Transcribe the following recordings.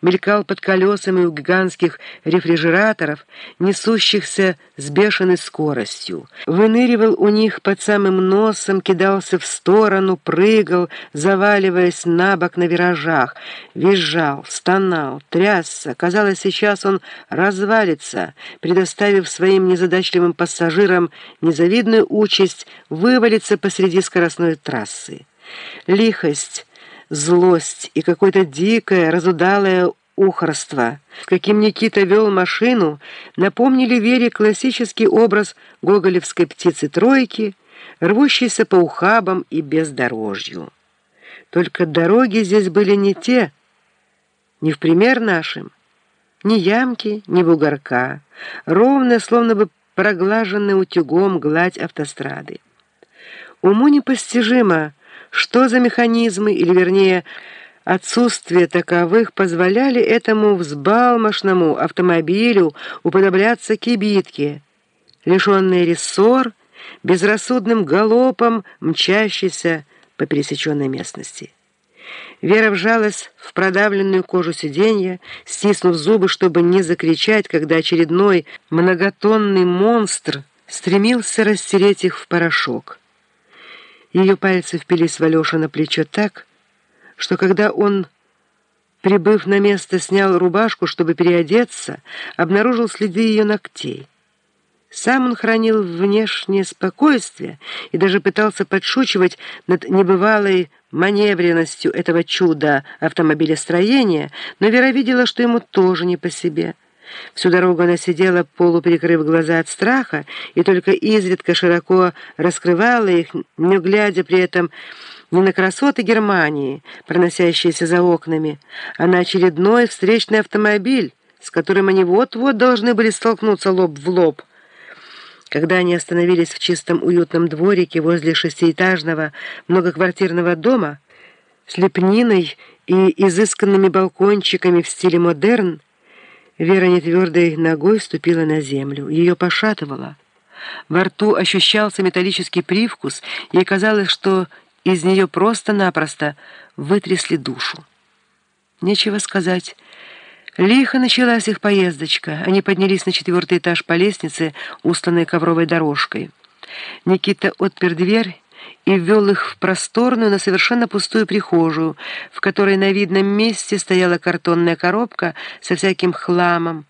мелькал под колесами у гигантских рефрижераторов, несущихся с бешеной скоростью. Выныривал у них под самым носом, кидался в сторону, прыгал, заваливаясь на бок на виражах, визжал, стонал, трясся. Казалось, сейчас он развалится, предоставив своим незадачливым пассажирам незавидную участь вывалиться посреди скоростной трассы. Лихость, злость и какое-то дикое, разудалое ухорство, каким Никита вел машину, напомнили Вере классический образ гоголевской птицы-тройки, рвущейся по ухабам и бездорожью. Только дороги здесь были не те, не в пример нашим, ни ямки, ни бугорка, ровная, словно бы проглаженная утюгом гладь автострады. Уму непостижимо, что за механизмы, или вернее, отсутствие таковых позволяли этому взбалмошному автомобилю уподобляться кибитке, лишенной рессор, безрассудным галопом мчащийся по пересеченной местности. Вера вжалась в продавленную кожу сиденья, стиснув зубы, чтобы не закричать, когда очередной многотонный монстр стремился растереть их в порошок. Ее пальцы впились в Алеша на плечо так, что когда он, прибыв на место, снял рубашку, чтобы переодеться, обнаружил следы ее ногтей. Сам он хранил внешнее спокойствие и даже пытался подшучивать над небывалой маневренностью этого чуда автомобилестроения, но Вера видела, что ему тоже не по себе. Всю дорогу она сидела, полуперекрыв глаза от страха, и только изредка широко раскрывала их, не глядя при этом не на красоты Германии, проносящиеся за окнами, а на очередной встречный автомобиль, с которым они вот-вот должны были столкнуться лоб в лоб. Когда они остановились в чистом уютном дворике возле шестиэтажного многоквартирного дома с лепниной и изысканными балкончиками в стиле модерн, Вера нетвердой ногой ступила на землю. Ее пошатывало. Во рту ощущался металлический привкус, ей казалось, что из нее просто-напросто вытрясли душу. Нечего сказать. Лихо началась их поездочка. Они поднялись на четвертый этаж по лестнице, устланной ковровой дорожкой. Никита отпер дверь и ввел их в просторную, но совершенно пустую прихожую, в которой на видном месте стояла картонная коробка со всяким хламом,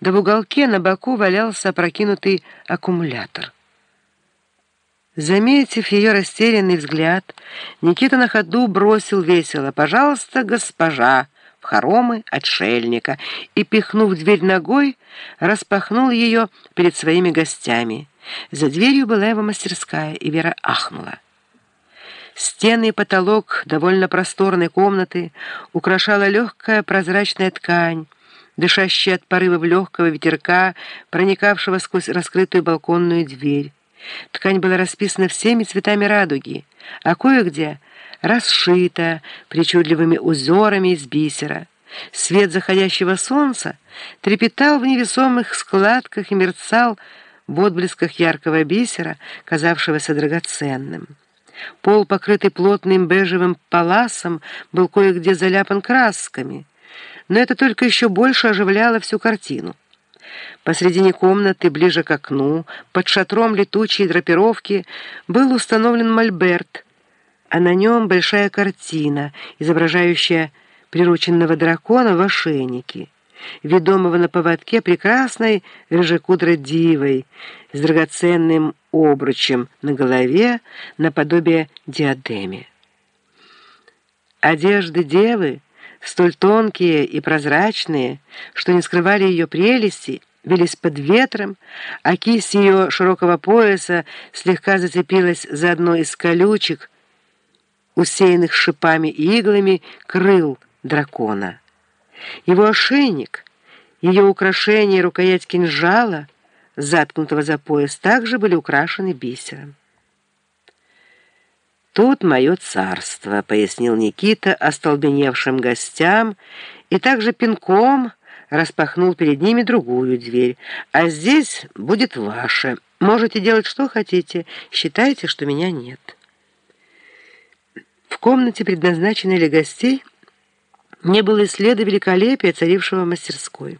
да в уголке на боку валялся опрокинутый аккумулятор. Заметив ее растерянный взгляд, Никита на ходу бросил весело «Пожалуйста, госпожа!» В хоромы отшельника и, пихнув дверь ногой, распахнул ее перед своими гостями. За дверью была его мастерская, и Вера ахнула. Стены и потолок довольно просторной комнаты украшала легкая прозрачная ткань, дышащая от порывов легкого ветерка, проникавшего сквозь раскрытую балконную дверь. Ткань была расписана всеми цветами радуги, а кое-где расшита причудливыми узорами из бисера. Свет заходящего солнца трепетал в невесомых складках и мерцал в отблесках яркого бисера, казавшегося драгоценным. Пол, покрытый плотным бежевым паласом, был кое-где заляпан красками, но это только еще больше оживляло всю картину. Посредине комнаты, ближе к окну, под шатром летучей драпировки, был установлен мольберт, а на нем большая картина, изображающая прирученного дракона в ошейнике ведомого на поводке прекрасной рыжекудрой дивой с драгоценным обручем на голове наподобие диадеме. Одежды девы, столь тонкие и прозрачные, что не скрывали ее прелести, велись под ветром, а кисть ее широкого пояса слегка зацепилась за одно из колючек, усеянных шипами и иглами крыл дракона. Его ошейник, ее украшения и рукоять кинжала, заткнутого за пояс, также были украшены бисером. «Тут мое царство», — пояснил Никита остолбеневшим гостям, и также пинком распахнул перед ними другую дверь. «А здесь будет ваше. Можете делать, что хотите. Считайте, что меня нет». В комнате, предназначенной для гостей, не было и следа великолепия, царившего в мастерской.